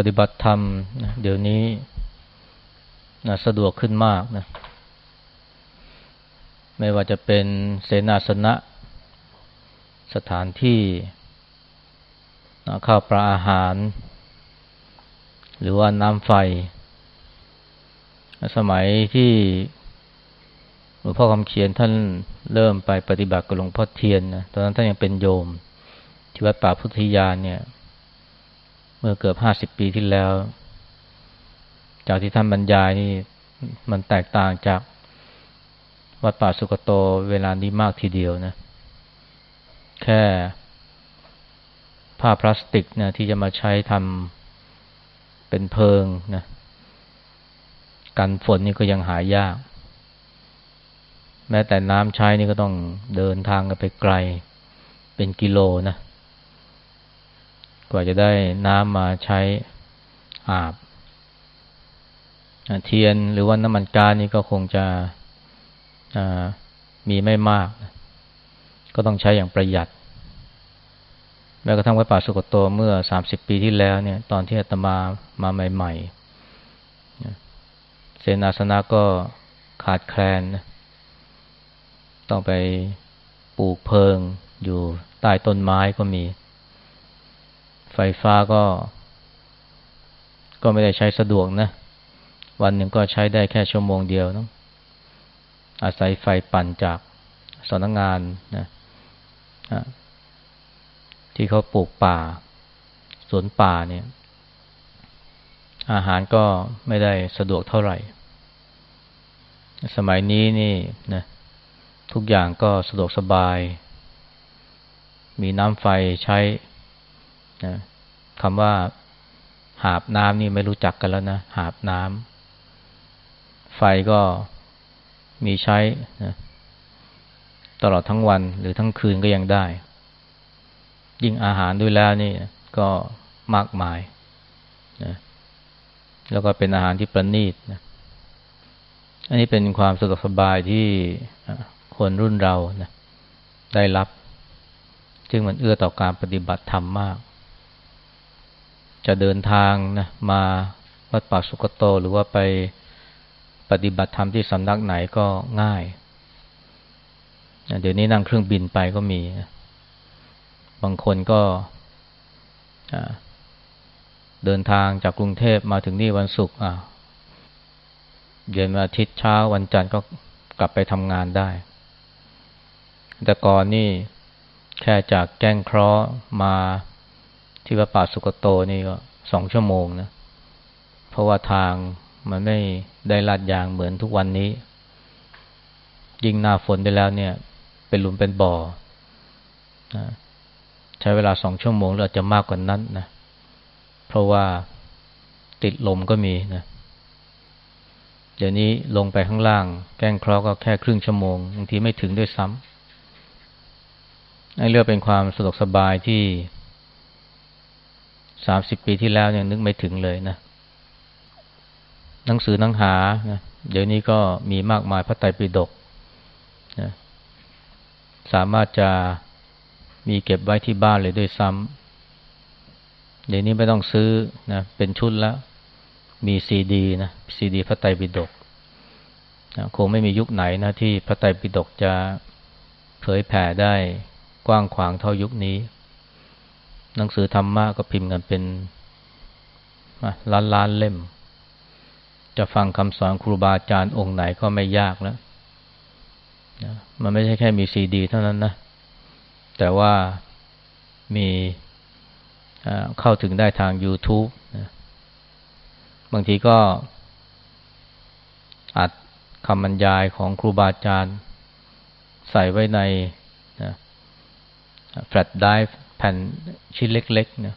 ปฏิบัติธรรมนะเดี๋ยวนี้นะสะดวกขึ้นมากนะ ไม่ว่าจะเป็นเสนาสนะ สถานที่นะข้าวปลาอาหาร หรือว่าน้ำไฟ สมัยที่หลวงพ่อคำเขียนท่านเริ่มไปปฏิบัติกับหลวงพ่อเทียนนะตอนนั้นท่านยังเป็นโยม ที่วัดป่าพุทธยานเนี่ย เมื่อเกือบห้าสิบปีที่แล้ว จากที่ท่านบรรยายนี่มันแตกต่างจากวัดป่าสุกโตเวลานี้มากทีเดียวนะ แค่ผ้าพลาสติกนะที่จะมาใช้ทำเป็นเพิงนะกันฝนนี่ก็ยังหายาก แม้แต่น้ำใช้นี่ก็ต้องเดินทางกันไปไกล เป็นกิโลนะ กว่าจะได้น้ำมาใช้อาบ เทียนหรือว่าน้ำมันกานี่ก็คงจะมีไม่มาก ก็ต้องใช้อย่างประหยัด แม้กระทั่งวัดป่าสุกโตเมื่อสามสิบปีที่แล้วเนี่ย ตอนที่อาตมามาใหม่ๆเซนาสนะก็ขาดแคลน ต้องไปปลูกเพิงอยู่ใต้ต้นไม้ก็มี ไฟฟ้าก็ ก็ไม่ได้ใช้สะดวกนะ วันหนึ่งก็ใช้ได้แค่ชั่วโมงเดียวนะอาศัยไฟปั่นจากสำนักงงานนะที่เขาปลูกป่า สวนป่าเนี่ย อาหารก็ไม่ได้สะดวกเท่าไหร่ สมัยนี้นี่นะทุกอย่างก็สะดวกสบาย มีน้ำไฟใช้ นะคำว่าหาบน้ำนี่ไม่รู้จักกันแล้วนะ หาบน้ำไฟก็มีใช้นะตลอดทั้งวันหรือทั้งคืนก็ยังได้ ยิ่งอาหารด้วยแล้วนี่ก็มากมายนะแล้วก็เป็นอาหารที่ประณีตนะอันนี้เป็นความสะดวกสบายที่คนรุ่นเรานะได้รับ ซึ่งมันเอื้อต่อการปฏิบัติธรรมมาก จะเดินทางนะมาวัดป่าสุกโต หรือว่าไปปฏิบัติธรรมที่สำนักไหนก็ง่ายเดี๋ยวนี้นั่งเครื่องบินไปก็มี บางคนก็เดินทางจากกรุงเทพมาถึงนี่วันศุกร์เย็นวันอาทิตย์เช้าวันจันทร์ก็กลับไปทำงานได้ แต่ก่อนนี่แค่จากแก้งเคราะห์มา ที่วัดป่าสุกโตนี่ก็สองชั่วโมงนะ เพราะว่าทางมันไม่ได้ลาดยางเหมือนทุกวันนี้ ยิ่งหน้าฝนได้แล้วเนี่ย เป็นหลุมเป็นบ่อนะใช้เวลาสองชั่วโมงหรืออาจจะมากกว่านั้นนะ เพราะว่าติดลมก็มีนะเดี๋ยวนี้ลงไปข้างล่าง แก้งเคราะห์ก็แค่ครึ่งชั่วโมงบางทีไม่ถึงด้วยซ้ำนี่เรียกเป็นความสะดวกสบายที่ สามสิบปีที่แล้วยังนึกไม่ถึงเลยนะ หนังสือหนังหานะเดี๋ยวนี้ก็มีมากมายพระไตรปิฎกนะสามารถจะมีเก็บไว้ที่บ้านเลยด้วยซ้ำเดี๋ยวนี้ไม่ต้องซื้อนะเป็นชุดแล้ว มีซีดีนะซีดีพระไตรปิฎกนะคงไม่มียุคไหนนะที่พระไตรปิฎกจะเผยแผ่ได้กว้างขวางเท่ายุคนี้ หนังสือธรรมะก็พิมพ์กันเป็นล้านล้านเล่ม จะฟังคำสอนครูบาอาจารย์องค์ไหนก็ไม่ยากแล้วนะมันไม่ใช่แค่มีซีดี เท่านั้นนะ แต่ว่ามีเข้าถึงได้ทาง YouTube นะบางทีก็อัดคำบรรยายของครูบาอาจารย์ ใส่ไว้ในแฟลชไดร์ แผ่นชิ้นเล็กๆเนี่ย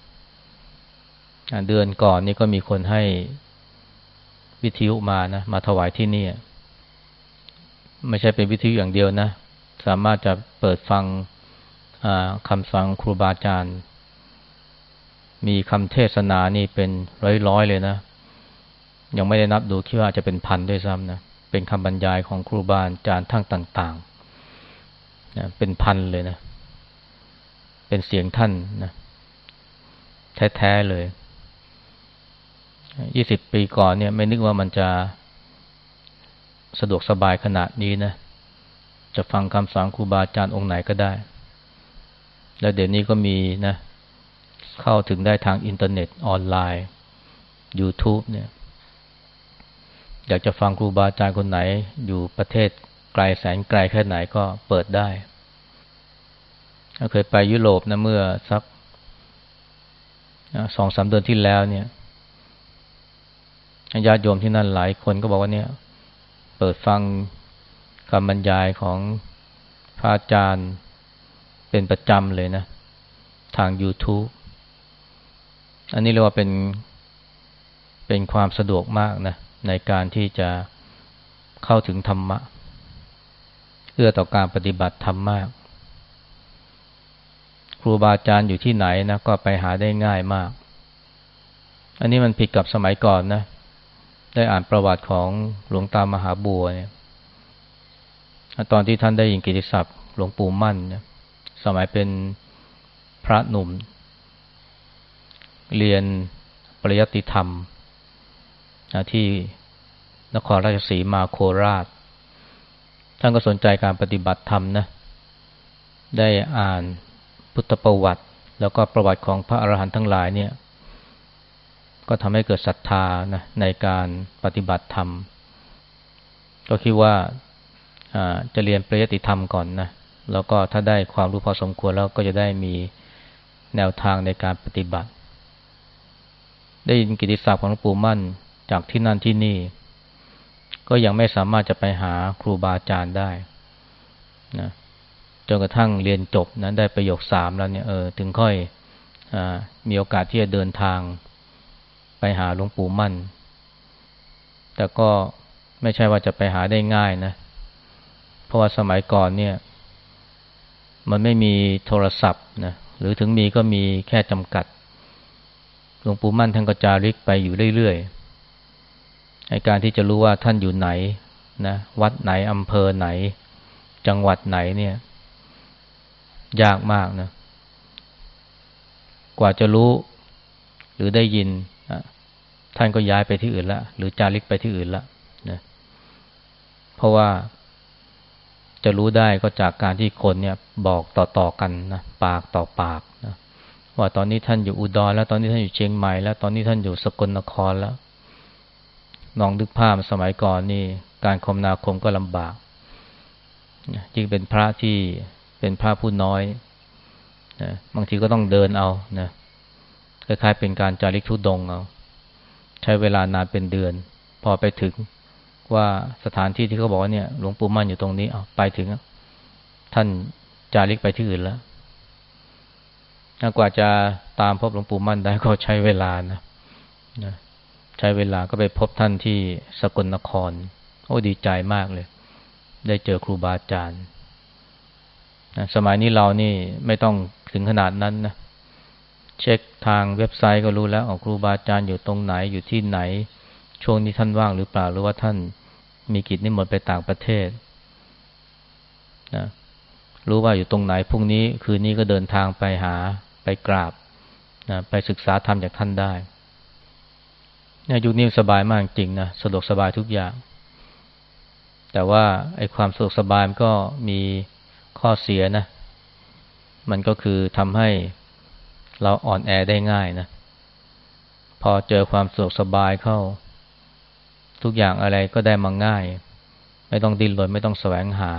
เดือนก่อนนี่ก็มีคนให้วิทยุมานะ มาถวายที่นี่ไม่ใช่เป็นวิทยุอย่างเดียวนะ สามารถจะเปิดฟังคำฟังครูบาอาจารย์ มีคำเทศนานี่เป็นร้อยๆเลยนะ ยังไม่ได้นับดูคิดว่าจะเป็นพันด้วยซ้ำนะ เป็นคำบรรยายของครูบาอาจารย์ทั้งต่างๆนะเป็นพันเลยนะ เป็นเสียงท่านนะแท้ๆเลยยี่สิบปีก่อนเนี่ย ไม่นึกว่ามันจะสะดวกสบายขนาดนี้นะ จะฟังคำสอนครูบาอาจารย์องค์ไหนก็ได้ แล้วเดี๋ยวนี้ก็มีนะ เข้าถึงได้ทางอินเทอร์เน็ตออนไลน์ YouTube เนี่ย อยากจะฟังครูบาอาจารย์คนไหน อยู่ประเทศไกลแสนไกลแค่ไหนก็เปิดได้ เคยไปยุโรปนะเมื่อสักสองสามเดือนที่แล้วเนี่ยญาติโยมที่นั่นหลายคนก็บอกว่าเนี่ย เปิดฟังคำบรรยายของพระอาจารย์เป็นประจำเลยนะ ทาง YouTube อันนี้เรียกว่าเป็นเป็นความสะดวกมากนะ ในการที่จะเข้าถึงธรรมะ เอื้อต่อการปฏิบัติธรรมมาก ครูบาอาจารย์อยู่ที่ไหนนะก็ไปหาได้ง่ายมาก อันนี้มันผิดกับสมัยก่อนนะ ได้อ่านประวัติของหลวงตามหาบัวเนี่ย ตอนที่ท่านได้ยินกิติศัพท์หลวงปู่มั่นเนี่ยสมัยเป็นพระหนุ่ม เรียนปริยัติธรรมที่นครราชสีมาโคราช ท่านก็สนใจการปฏิบัติธรรมนะ ได้อ่าน พุทธประวัติ แล้วก็ประวัติของพระอรหันต์ทั้งหลายเนี่ย ก็ทำให้เกิดศรัทธานะในการปฏิบัติธรรม ก็คิดว่าจะเรียนปริยติธรรมก่อนนะ แล้วก็ถ้าได้ความรู้พอสมควรแล้วก็จะได้มีแนวทางในการปฏิบัติ ได้ยินกิติศัพท์ของหลวงปู่มั่นจากที่นั่นที่นี่ ก็ยังไม่สามารถจะไปหาครูบาอาจารย์ได้นะ จนกระทั่งเรียนจบนะได้ประโยคสามแล้วเนี่ยเออถึงค่อยอมีโอกาสที่จะเดินทางไปหาหลวงปู่มั่น แต่ก็ไม่ใช่ว่าจะไปหาได้ง่ายนะ เพราะว่าสมัยก่อนเนี่ย มันไม่มีโทรศัพท์นะหรือถึงมีก็มีแค่จำกัดหลวงปู่มั่นท่านก็จาริกไปอยู่เรื่อยๆในการที่จะรู้ว่าท่านอยู่ไหนนะวัดไหนอำเภอไหน จังหวัดไหนเนี่ย ยากมากนะ กว่าจะรู้หรือได้ยิน ท่านก็ย้ายไปที่อื่นละ หรือจาริกไปที่อื่นละนะเพราะว่าจะรู้ได้ก็จากการที่คนเนี่ยบอกต่อๆกันนะปากต่อปากนะว่าตอนนี้ท่านอยู่อุดรแล้วตอนนี้ท่านอยู่เชียงใหม่แล้ว ตอนนี้ท่านอยู่สกลนครแล้วลองนึกภาพสมัยก่อนนี่ การคมนาคมก็ลำบากจึงเป็นพระที่ เป็นพระผู้น้อยนะบางทีก็ต้องเดินเอานะคล้ายๆเป็นการจาริกทุดงเอา ใช้เวลานานเป็นเดือน พอไปถึงว่าสถานที่ที่เขาบอกเนี่ยหลวงปู่มั่นอยู่ตรงนี้เอาไปถึง ท่านจาริกไปที่อื่นแล้วกว่าจะตามพบหลวงปู่มั่นได้ก็ใช้เวลานะนะใช้เวลาก็ไปพบท่านที่สกลนคร โอ้ดีใจมากเลย ได้เจอครูบาอาจารย์ สมัยนี้เรานี่ไม่ต้องถึงขนาดนั้นนะเช็คทางเว็บไซต์ก็รู้แล้วอครูบาอาจารย์อยู่ตรงไหนอยู่ที่ไหน ช่วงนี้ท่านว่างหรือเปล่าหรือว่าท่านมีกิจนิมนต์ไปต่างประเทศนะรู้ว่าอยู่ตรงไหนพรุ่งนี้คืนนี้ก็เดินทางไปหาไปกราบนะไปศึกษาธรรมจากท่านได้ยยุคนี้สบายมากจริงนะสะดวกสบายทุกอย่าง แต่ว่าไอ้ความสะดวกสบายมันก็มี ข้อเสียนะ มันก็คือทำให้เราอ่อนแอได้ง่ายนะ พอเจอความสะดวกสบายเข้า ทุกอย่างอะไรก็ได้มาง่าย ไม่ต้องดิ้นรนไม่ต้องแสวงหา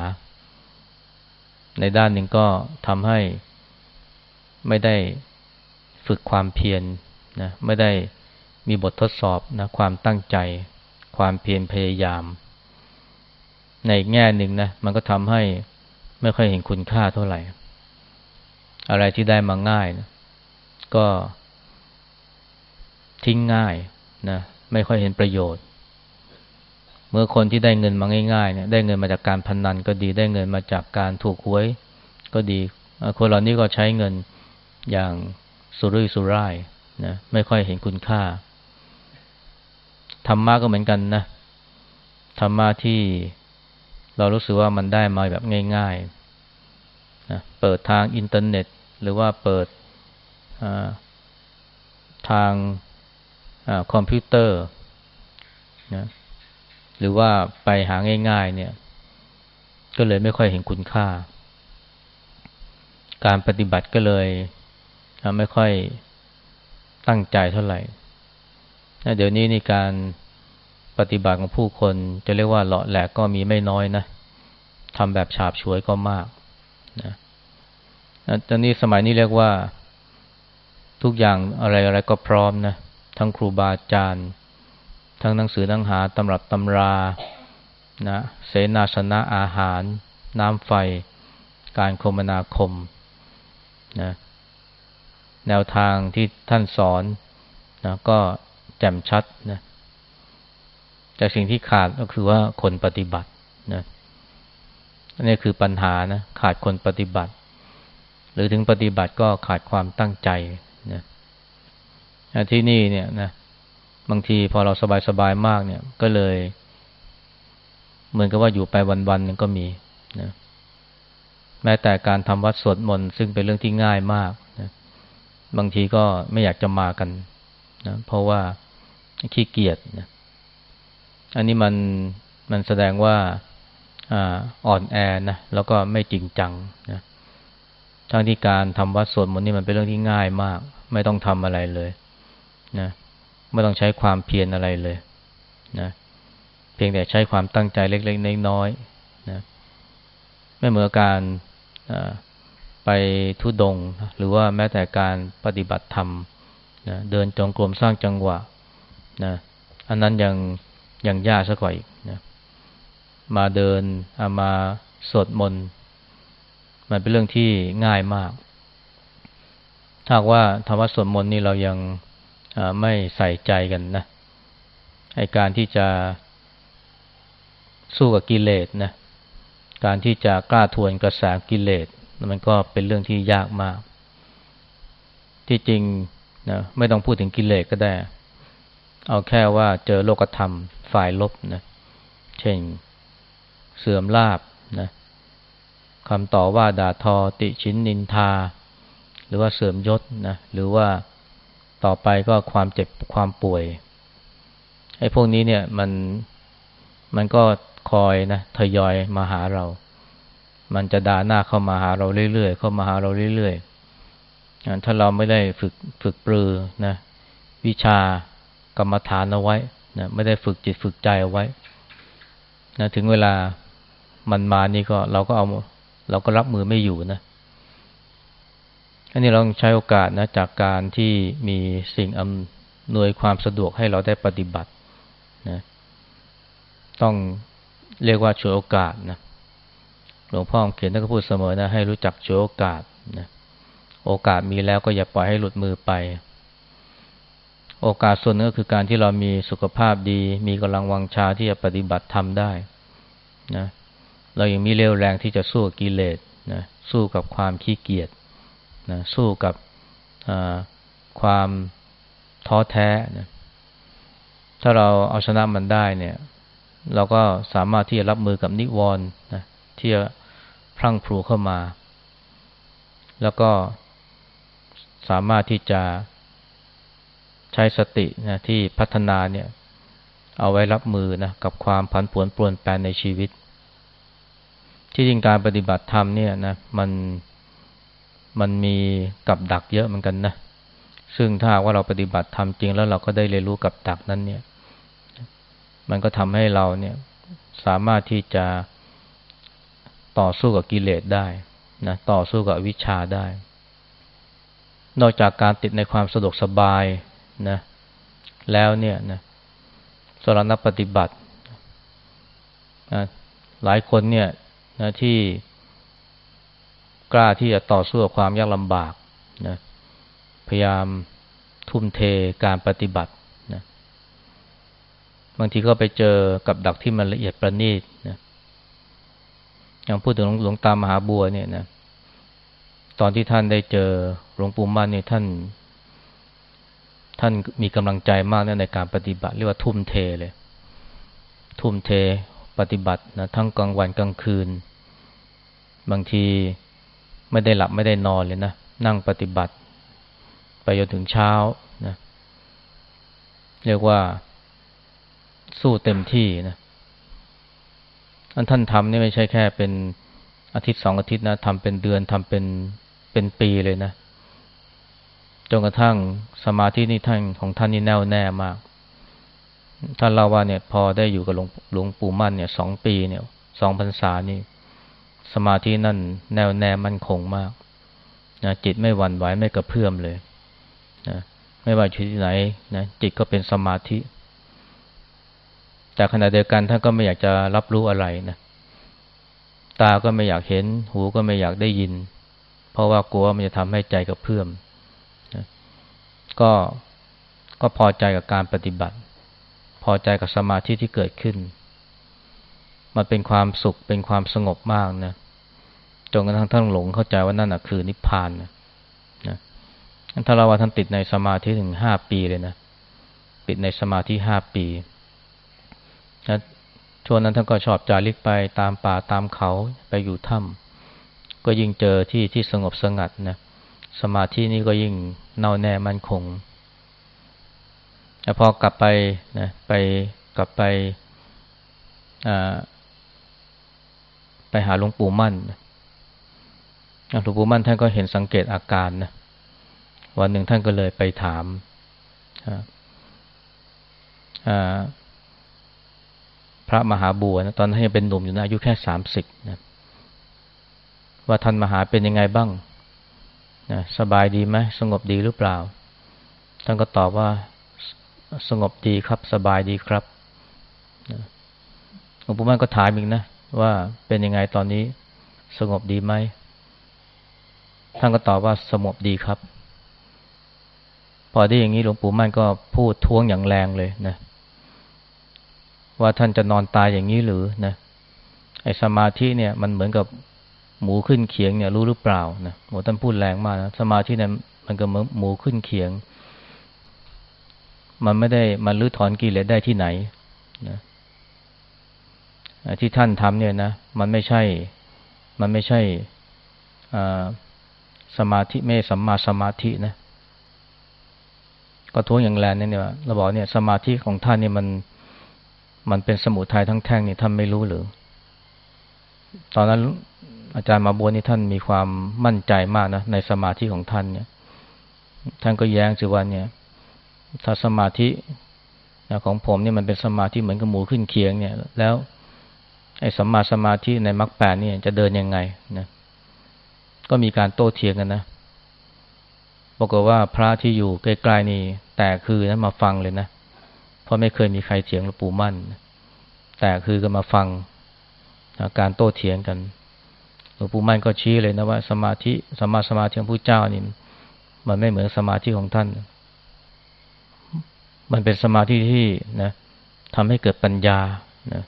ในด้านหนึ่งก็ทำให้ไม่ได้ฝึกความเพียรนนะไม่ได้มีบททดสอบนะความตั้งใจ ความเพียรพยายาม ในแง่หนึ่งนะ มันก็ทำให้ ไม่ค่อยเห็นคุณค่าเท่าไหร่ อะไรที่ได้มาง่ายนะก็ทิ้งง่ายนะไม่ค่อยเห็นประโยชน์ เมื่อคนที่ได้เงินมาง่ายๆเนี่ยได้เงินมาจากการพนนันก็ดีได้เงินมาจากการถูกหวย ก็ดีคนเหล่านี้ก็ใช้เงินอย่างสุรุ่ยสุร่ายนะไม่ค่อยเห็นคุณค่าธรรมะก็เหมือนกันนะธรรมะที่ เรารู้สึกว่ามันได้มาแบบง่ายๆนะเปิดทางอินเทอร์เน็ต หรือว่าเปิดทางคอมพิวเตอร์นะหรือว่าไปหาง่าย ๆ เนี่ย ก็เลยไม่ค่อยเห็นคุณค่า การปฏิบัติก็เลยไม่ค่อยตั้งใจเท่าไหร่เดี๋ยวนี้นี่การ ปฏิบัติของผู้คน จะเรียกว่าเลาะแหลกก็มีไม่น้อยนะทำแบบฉาบฉวยก็มากนะตอนนี้สมัยนี้เรียกว่าทุกอย่างอะไรอะไรก็พร้อมนะทั้งครูบาอาจารย์ ทั้งหนังสือหนังหาตำรับตำรานะเสนาสนะอาหาร น้ำไฟ การคมนาคมนะแนวทางที่ท่านสอนนะก็แจ่มชัดนะ แต่สิ่งที่ขาดก็คือว่าคนปฏิบัตินะนี่คือปัญหานะขาดคนปฏิบัติ หรือถึงปฏิบัติก็ขาดความตั้งใจนะที่นี่เนี่ยนะบางทีพอเราสบายๆมากเนี่ย ก็เลย เหมือนกับว่าอยู่ไปวันๆนึงก็มีนะแม้แต่การทำวัดสวดมนต์ซึ่งเป็นเรื่องที่ง่ายมากนะบางทีก็ไม่อยากจะมากันนะเพราะว่าขี้เกียจนะ อันนี้มันมันแสดงว่าอ่อนแอนะแล้วก็ไม่จริงจังนะทั้งที่การทำวัดสวดมนต์นี่มันเป็นเรื่องที่ง่ายมาก ไม่ต้องทำอะไรเลยนะไม่ต้องใช้ความเพียรอะไรเลยนะเพียงแต่ใช้ความตั้งใจเล็กๆน้อยๆนะไม่เหมือนการไปทุดง หรือว่าแม้แต่การปฏิบัติธรรมนะเดินจงกรมสร้างจังหวะนะอันนั้นยัง ยังยากซะกว่าอีกนะมาเดินามาสวดมนต์มันเป็นเรื่องที่ง่ายมาก ถ้าว่าธรรมะสวดมนต์นี่เรายังไม่ใส่ใจกันนะไอการที่จะสู้กับกิเลสนะการที่จะกล้าทวนกระแสกิเลสมันก็เป็นเรื่องที่ยากมาก ที่จริงนะไม่ต้องพูดถึงกิเลสก็ได้ เอาแค่ว่าเจอโลกธรรมฝ่ายลบนะ เช่นเสื่อมลาบนะคำต่อว่าด่าทอติชินนินทา หรือว่าเสื่อมยศนะหรือว่าต่อไปก็ความเจ็บความป่วยไอ้พวกนี้เนี่ยมันมันก็คอยนะทยอยมาหาเรา มันจะด่าหน้าเข้ามาหาเราเรื่อยๆเข้ามาหาเราเรื่อยๆถ้าเราไม่ได้ฝึกฝึกปรือนะ วิชา กรรมฐานเอาไว้นะไม่ได้ฝึกจิตฝึกใจเอาไว้นะถึงเวลามันมานี่ก็เราก็เอาเราก็รับมือไม่อยู่นะอันนี้เราใช้โอกาสนะจากการที่มีสิ่งอำนวยความสะดวกให้เราได้ปฏิบัตินะต้องเรียกว่าช่วยโอกาสนะหลวงพ่อเขียนท่านก็พูดเสมอนะให้รู้จักช่วยโอกาสนะโอกาสมีแล้วก็อย่าปล่อยให้หลุดมือไป โอกาสส่วนนึงก็คือการที่เรามีสุขภาพดี มีกำลังวังชาที่จะปฏิบัติทำได้นะเรายังมีเร็วแรงที่จะสู้กิเลสนะสู้กับความขี้เกียจนะสู้กับความท้อแท้นะถ้าเราเอาชนะมันได้เนี่ย เราก็สามารถที่จะรับมือกับนิวรณ์นะที่จะพรั่งพรูเข้ามา แล้วก็สามารถที่จะ ใช้สตินะที่พัฒนาเนี่ยเอาไว้รับมือนะกับความผันผวนปรวนแปรในชีวิต ที่จริงการปฏิบัติธรรมเนี่ยนะมันมันมีกับดักเยอะเหมือนกันนะ ซึ่งถ้าว่าเราปฏิบัติธรรมจริงแล้วเราก็ได้เรียนรู้กับดักนั้นเนี่ย มันก็ทำให้เราเนี่ยสามารถที่จะต่อสู้กับกิเลสได้นะต่อสู้กับวิชาได้ นอกจากการติดในความสะดวกสบาย นะแล้วเนี่ยนะสรณปฏิบัติหลายคนเนี่ยนะที่กล้าที่จะต่อสู้กับความยากลำบากนะพยายามทุ่มเทการปฏิบัตินะบางทีก็ไปเจอกับดักที่มันละเอียดประณีตนะอย่างพูดถึงหลวงตามหาบัวเนี่ยนะตอนที่ท่านได้เจอหลวงปู่มั่นเนี่ยท่าน ท่านมีกำลังใจมากในการปฏิบัติเรียกว่าทุ่มเทเลย ทุ่มเทปฏิบัตินะทั้งกลางวันกลางคืน บางทีไม่ได้หลับไม่ได้นอนเลยนะ นั่งปฏิบัติ ไปจนถึงเช้านะเรียกว่าสู้เต็มที่นะอันท่านทำนี่ไม่ใช่แค่เป็นอาทิตย์สองอาทิตย์นะทำเป็นเดือนทำเป็นเป็นปีเลยนะ จนกระทั่งสมาธินี่ท่านของท่านนี่แน่วแน่มาก ท่านเล่าว่าเนี่ยพอได้อยู่กับหลวงงปู่มั่นเนี่ยสองปีเนี่ยสองพรรษานี่ สมาธินั่นแน่วแน่มั่นคงมากนะจิตไม่หวั่นไหวไม่กระเพื่อมเลยนะไม่ว่าที่ไหนนะจิตก็เป็นสมาธิ แต่ขณะเดียวกันท่านก็ไม่อยากจะรับรู้อะไรนะตาก็ไม่อยากเห็น หูก็ไม่อยากได้ยิน เพราะว่ากลัวมันจะทำให้ใจกระเพื่อม ก็ก็พอใจกับการปฏิบัติ พอใจกับสมาธิที่เกิดขึ้น มันเป็นความสุขเป็นความสงบมากนะจนกระทั่งท่านหลงเข้าใจว่านั่นคือนิพพานนะนะถ้าเราว่าท่านติดในสมาธิถึงห้าปีเลยนะติดในสมาธิห้าปีนะช่วงนั้นท่านก็ชอบจาริกไปตามป่าตามเขาไปอยู่ถ้ำก็ยิ่งเจอที่ที่สงบสงัดนะ สมาธินี้ก็ยิ่งเน่าแน่มั่นคงแต่พอกลับไปนะไปกลับไปไปหาหลวงปู่มั่นหลวงปู่มั่นท่านก็เห็นสังเกตอาการนะวันหนึ่งท่านก็เลยไปถามพระมหาบัวนะตอนนั้นยังเป็นหนุ่มอยู่นะอายุแค่สามสิบนะว่าท่านมหาเป็นยังไงบ้าง นะสบายดีไหมสงบดีหรือเปล่า ท่านก็ตอบว่าสงบดีครับ สบายดีครับหลวงปู่มั่นก็ถามอีกนะ ว่าเป็นยังไงตอนนี้สงบดีไหมท่านก็ตอบว่าสงบดีครับ พอได้อย่างนี้หลวงปู่มั่นก็พูดท้วงอย่างแรงเลยนะ ว่าท่านจะนอนตายอย่างนี้หรือนะไอ้สมาธิเนี่ย มันเหมือนกับ หมูขึ้นเขียงเนี่ยรู้หรือเปล่านะโหท่านพูดแรงมากนะสมาธิเนี่ยมันก็เหมือนหมูขึ้นเขียง มันไม่ได้มันรื้อถอนกิเลสได้ที่ไหนนะที่ท่านทำเนี่ยนะมันไม่ใช่ มันไม่ใช่สมาธิไม่สัมมาสมาธินะก็ท้วงอย่างแรงเนี่ยเราบอกเนี่ย สมาธิของท่านเนี่ยมัน มันเป็นสมุทัยทั้งแท่งเนี่ยท่านไม่รู้หรือ ตอนนั้น อาจารย์มาบัวนี่ท่านมีความมั่นใจมากนะในสมาธิของท่านเนี่ย ท่านก็แย้งสิว่าเนี่ย ถ้าสมาธิของผมเนี่ยมันเป็นสมาธิเหมือนกับหมูขึ้นเคียงเนี่ย แล้วไอ้สัมมาสมาธิในมรรคแปดเนี่ยจะเดินยังไงนะก็มีการโต้เถียงกันนะบอกว่าพระที่อยู่ใกล้ๆนี่ แต่คือนะมาฟังเลยนะเพราะไม่เคยมีใครเถียงหลวงปู่มั่น แต่คือก็มาฟังการโต้เถียงกัน หลวงปู่มั่นก็ชี้เลยนะว่า สมาธิสมาสมาธิของผู้เจ้านี่มันไม่เหมือนสมาธิของท่าน มันเป็นสมาธิที่นะทำให้เกิดปัญญานะ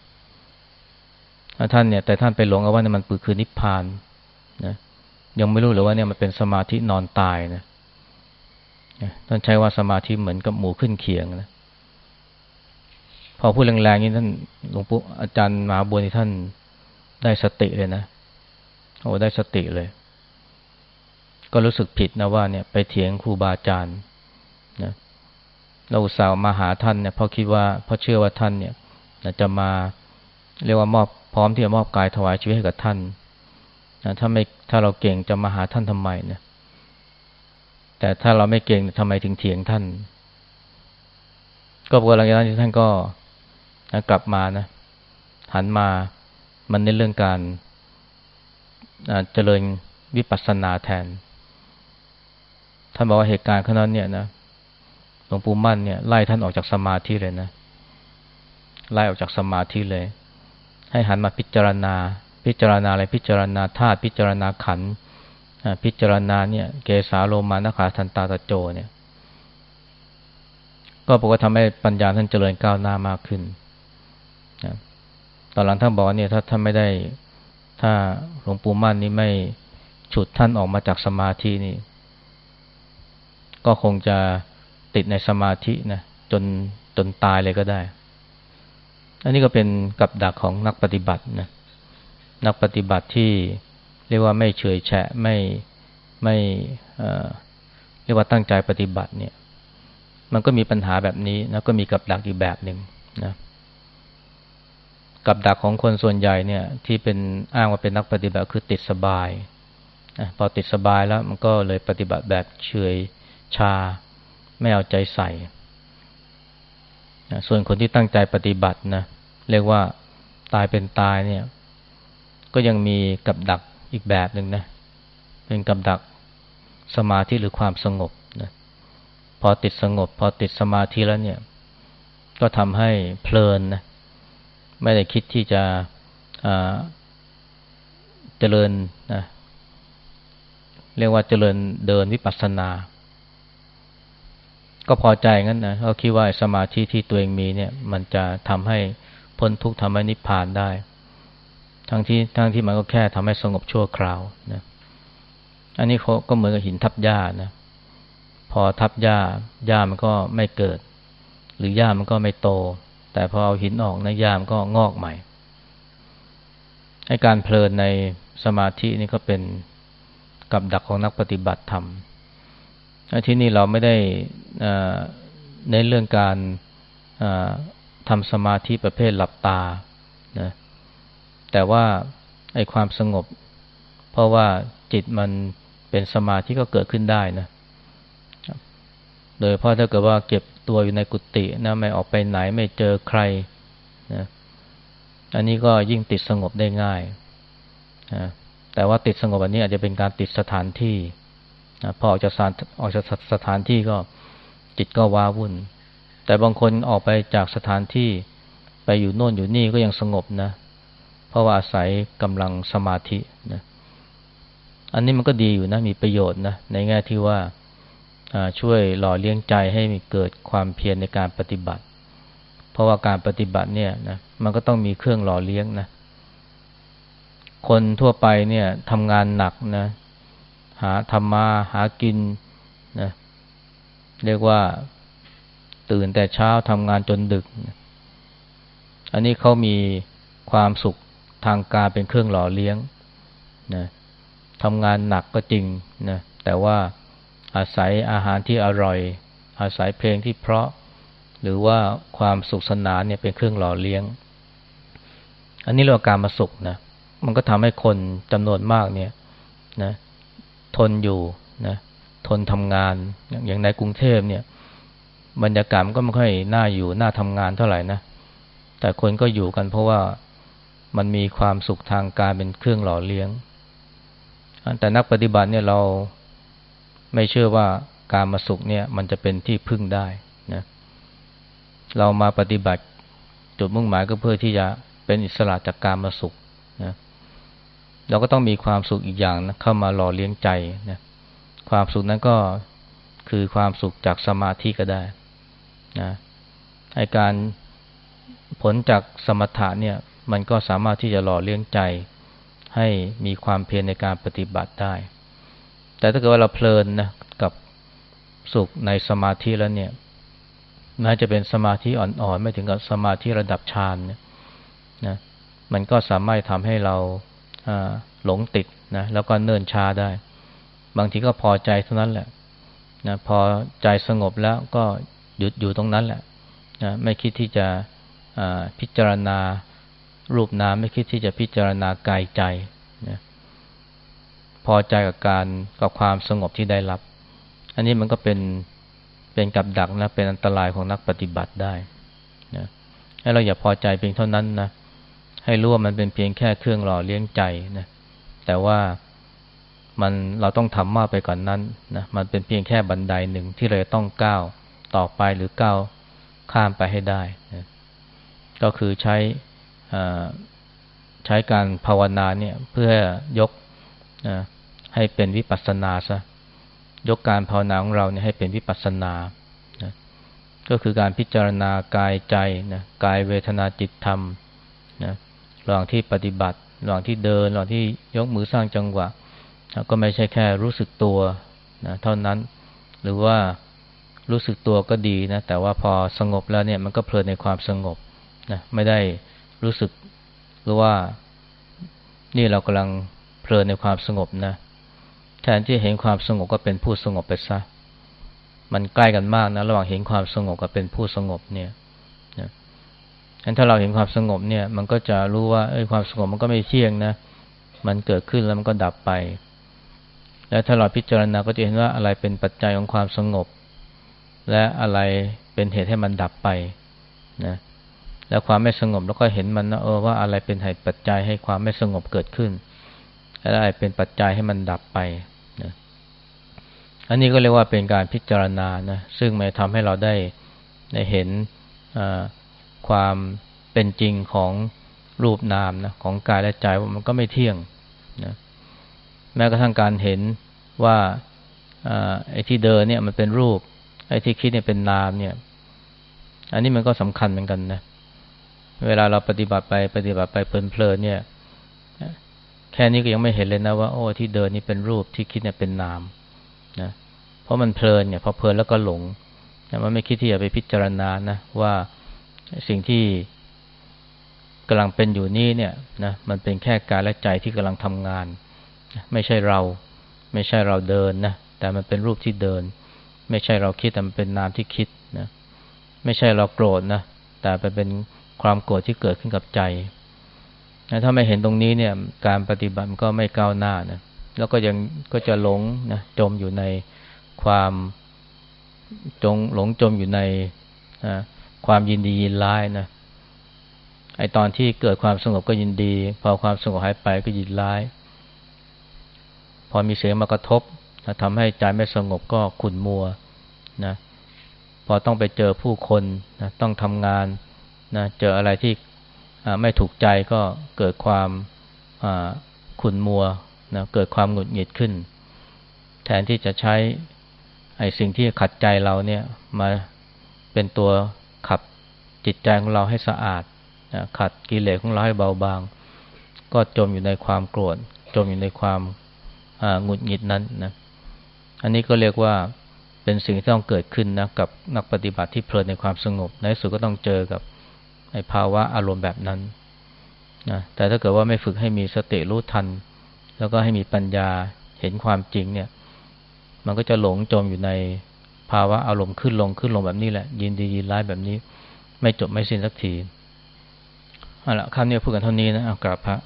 ท่านเนี่ย แต่ท่านไปหลงเอาว่านี่มันคือนิพพานนะยังไม่รู้หรือว่าเนี่ยมันเป็นสมาธินอนตายนะท่านใช้ว่าสมาธิเหมือนกับหมูขึ้นเคียงนะพอพูดแรงๆนี้ท่านหลวงปู่อาจารย์มหาบัวนี่ท่านได้สติเลยนะ โอ้ได้สติเลย ก็รู้สึกผิดนะว่าเนี่ยไปเถียงครูบาอาจารย์นะเราอุตส่าห์มาหาท่านเนี่ยเพราะคิดว่าเพราะเชื่อว่าท่านเนี่ยจะมาเรียกว่ามอบพร้อมที่จะมอบกายถวายชีวิตให้กับท่านนะถ้าไม่ถ้าเราเก่งจะมาหาท่านทำไมเนี่ยแต่ถ้าเราไม่เก่งทำไมถึงเถียงท่าน ก็พอหลังจากนั้นท่านก็นะกลับมานะหันมามันในเรื่องการ เจริญวิปัสสนาแทน ท่านบอกว่าเหตุการณ์ขนาดเนี่ยนะหลวงปู่มั่นเนี่ยไล่ท่านออกจากสมาธิเลยนะไล่ออกจากสมาธิเลย ให้หันมาพิจารณา พิจารณาอะไรพิจารณาธาตุพิจารณาขันพิจารณาเนี่ย เกสาโลมานขาทันตาตะโจเนี่ย ก็บอกว่าทำให้ปัญญาท่านเจริญก้าวหน้ามากขึ้นตอนหลังท่านบอกเนี่ยถ้าท่านไม่ได้ ถ้าหลวงปู่มั่นนี่ไม่ฉุดท่านออกมาจากสมาธินี่ ก็คงจะติดในสมาธินะจนจนตายเลยก็ได้ อันนี้ก็เป็นกับดักของนักปฏิบัตินะ นักปฏิบัติที่เรียกว่าไม่เฉยแฉะไม่ไม่เรียกว่าตั้งใจปฏิบัติเนี่ย มันก็มีปัญหาแบบนี้แล้วก็มีกับดักอีกแบบหนึ่งนะ กับดักของคนส่วนใหญ่เนี่ยที่เป็นอ้างว่าเป็นนักปฏิบัติคือติดสบายพอติดสบายแล้วมันก็เลยปฏิบัติแบบเฉยชา ไม่เอาใจใส่ ส่วนคนที่ตั้งใจปฏิบัตินะเรียกว่าตายเป็นตายเนี่ย ก็ยังมีกับดักอีกแบบหนึ่งนะ เป็นกับดักสมาธิหรือความสงบนะพอติดสงบ พอติดสมาธิแล้วเนี่ย ก็ทำให้เพลินนะ ไม่ได้คิดที่จะเจริญนะเรียกว่าเจริญเดินวิปัสสนา ก็พอใจงั้นนะเขาคิดว่าสมาธิที่ตัวเองมีเนี่ย มันจะทำให้พ้นทุกข์ทำให้นิพพานได้ ทั้งที่ทั้งที่มันก็แค่ทำให้สงบชั่วคราวนะอันนี้เขาก็เหมือนกับหินทับหญ้านะพอทับหญ้าหญ้ามันก็ไม่เกิด หรือหญ้ามันก็ไม่โต แต่พอเอาหินออกนะหญ้ามก็งอกใหม่ให้การเพลินในสมาธินี่ก็เป็นกับดักของนักปฏิบัติธรรมที่นี่เราไม่ได้ในเรื่องการทำสมาธิประเภทหลับตานะแต่ว่าไอ้ความสงบ เพราะว่าจิตมันเป็นสมาธิก็เกิดขึ้นได้นะ โดยเพราะถ้าเกิดว่าเก็บตัวอยู่ในกุฏินะไม่ออกไปไหนไม่เจอใครนะอันนี้ก็ยิ่งติดสงบได้ง่ายนะแต่ว่าติดสงบอันนี้อาจจะเป็นการติดสถานที่นะพอออกจากสถานออกจากสถานที่ก็จิตก็ว้าวุ่น แต่บางคนออกไปจากสถานที่ไปอยู่โน่นอยู่นี่ก็ยังสงบนะ เพราะว่าอาศัยกำลังสมาธินะอันนี้มันก็ดีอยู่นะมีประโยชน์นะในแง่ที่ว่า ช่วยหล่อเลี้ยงใจให้มีเกิดความเพียรในการปฏิบัติ เพราะว่าการปฏิบัติเนี่ยนะมันก็ต้องมีเครื่องหล่อเลี้ยงนะ คนทั่วไปเนี่ยทำงานหนักนะ หาทำมาหากินนะเรียกว่าตื่นแต่เช้าทำงานจนดึก อันนี้เขามีความสุขทางการเป็นเครื่องหล่อเลี้ยงนะทำงานหนักก็จริงนะแต่ว่า อาศัยอาหารที่อร่อย อาศัยเพลงที่เพราะ หรือว่าความสุขสนานเนี่ยเป็นเครื่องหล่อเลี้ยง อันนี้เรื่องการมาสุขนะมันก็ทำให้คนจำนวนมากเนี่ยนะทนอยู่นะทนทำงานอย่างในกรุงเทพเนี่ย บรรยากาศก็ไม่ค่อยน่าอยู่น่าทำงานเท่าไหร่นะแต่คนก็อยู่กันเพราะว่ามันมีความสุขทางการเป็นเครื่องหล่อเลี้ยง แต่นักปฏิบัติเนี่ยเรา ไม่เชื่อว่าการมาสุขเนี่ย มันจะเป็นที่พึ่งได้นะเรามาปฏิบัติจุดมุ่งหมายก็เพื่อที่จะเป็นอิสระจากการมาสุขนะเราก็ต้องมีความสุขอีกอย่างนะเข้ามาหล่อเลี้ยงใจนะความสุขนั้นก็คือความสุขจากสมาธิก็ได้นะให้การผลจากสมถะเนี่ย มันก็สามารถที่จะหล่อเลี้ยงใจ ให้มีความเพียรในการปฏิบัติได้ แต่ถ้าเกิดว่าเราเพลินนะกับสุขในสมาธิแล้วเนี่ยแม้จะเป็นสมาธิอ่อนๆ ไม่ถึงกับสมาธิระดับฌานเนี่ยนะมันก็สามารถทำให้เราหลงติดนะแล้วก็เนิ่นช้าได้ บางทีก็พอใจเท่านั้นแหละนะพอใจสงบแล้วก็หยุดอยู่ตรงนั้นแหละนะไม่คิดที่จะพิจารณารูปนามไม่คิดที่จะพิจารณากายใจ พอใจกับการกับความสงบที่ได้รับ อันนี้มันก็เป็นเป็นกับดักนะเป็นอันตรายของนักปฏิบัติได้นะให้เราอย่าพอใจเพียงเท่านั้นนะให้รู้ว่ามันเป็นเพียงแค่เครื่องหล่อเลี้ยงใจนะแต่ว่ามันเราต้องทำมากไปกว่านนั้นนะมันเป็นเพียงแค่บันไดหนึ่งที่เราต้องก้าวต่อไปหรือก้าวข้ามไปให้ได้นะก็คือใช้ใช้การภาวนาเนี่ยเพื่อยก ให้เป็นวิปัสสนาซะยกการภาวนาของเราเนี่ยให้เป็นวิปัสสนานะก็คือการพิจารณากายใจนะกายเวทนาจิตธรรมนะระหว่างที่ปฏิบัติระหว่างที่เดินระหว่างที่ยกมือสร้างจังหวะนะก็ไม่ใช่แค่รู้สึกตัวนะเท่านั้น หรือว่ารู้สึกตัวก็ดีนะ แต่ว่าพอสงบแล้วเนี่ยมันก็เพลินในความสงบนะไม่ได้รู้สึกหรือว่านี่เรากำลังเพลินในความสงบนะ แทนที่เห็นความสงบก็เป็นผู้สงบไปซะ มันใกล้กันมากนะ ระหว่างเห็นความสงบกับเป็นผู้สงบเนี่ยนะงั้นถ้าเราเห็นความสงบเนี่ย มันก็จะรู้ว่าเอ้ยความสงบมันก็ไม่เที่ยงนะ มันเกิดขึ้นแล้วมันก็ดับไป แล้วถ้าเราพิจารณาก็จะเห็นว่าอะไรเป็นปัจจัยของความสงบ และอะไรเป็นเหตุให้มันดับไปนะแล้วความไม่สงบแล้วก็เห็นมันนะเออว่าอะไรเป็นเหตุปัจจัยให้ความไม่สงบเกิดขึ้น และอะไรเป็นปัจจัยให้มันดับไป อันนี้ก็เรียกว่าเป็นการพิจารณานะซึ่งมันทำให้เราได้ได้เห็นความเป็นจริงของรูปนามนะของกายและใจว่ามันก็ไม่เที่ยงนะแม้กระทั่งการเห็นว่าไอ้ที่เดินเนี่ยมันเป็นรูป ไอ้ที่คิดเนี่ยเป็นนามเนี่ย อันนี้มันก็สำคัญเหมือนกันนะเวลาเราปฏิบัติไปปฏิบัติไปเพลินๆเนี่ย แค่นี้ก็ยังไม่เห็นเลยนะว่าโอ้ที่เดินนี่เป็นรูปที่คิดเนี่ยเป็นนาม นะเพราะมันเพลินเนี่ยพอเพลินแล้วก็หลงมันไม่คิดที่จะไปพิจารณานะว่าสิ่งที่กำลังเป็นอยู่นี้เนี่ยนะมันเป็นแค่กายและใจที่กำลังทำงาน ไม่ใช่เรา ไม่ใช่เราเดินนะแต่มันเป็นรูปที่เดิน ไม่ใช่เราคิดแต่มันเป็นนามที่คิดนะไม่ใช่เราโกรธนะแต่เป็นความโกรธที่เกิดขึ้นกับใจถ้าไม่เห็นตรงนี้เนี่ย การปฏิบัติก็ไม่ก้าวหน้านะ แล้วก็ยังก็จะหลงนะจมอยู่ในความจงหลงจมอยู่ในความยินดียินร้ายนะไอตอนที่เกิดความสงบก็ยินดี พอความสงบหายไปก็ยินร้าย พอมีเสียงมากระทบนะทำให้ใจไม่สงบก็ขุ่นมัวนะพอต้องไปเจอผู้คนนะต้องทำงานนะเจออะไรที่ไม่ถูกใจก็เกิดความขุ่นมัว นะเกิดความหงุดหงิดขึ้น แทนที่จะใช้ไอ้สิ่งที่ขัดใจเราเนี่ยมาเป็นตัวขับจิตใจของเราให้สะอาดนะขัดกิเลสของเราให้เบาบาง ก็จมอยู่ในความโกรธ จมอยู่ในความหงุดหงิดนั้นนะอันนี้ก็เรียกว่าเป็นสิ่งที่ต้องเกิดขึ้นนะกับนักปฏิบัติที่เพลินในความสงบ ในสุดก็ต้องเจอกับไอ้ภาวะอารมณ์แบบนั้นนะแต่ถ้าเกิดว่าไม่ฝึกให้มีสติรู้ทัน แล้วก็ให้มีปัญญาเห็นความจริงเนี่ย มันก็จะหลงจมอยู่ในภาวะอารมณ์ขึ้นลงขึ้นลงแบบนี้แหละ ยินดียินร้ายแบบนี้ ไม่จบไม่สิ้นสักทีเอาละคำนี้พูดกันเท่านี้นะเอากราบพระ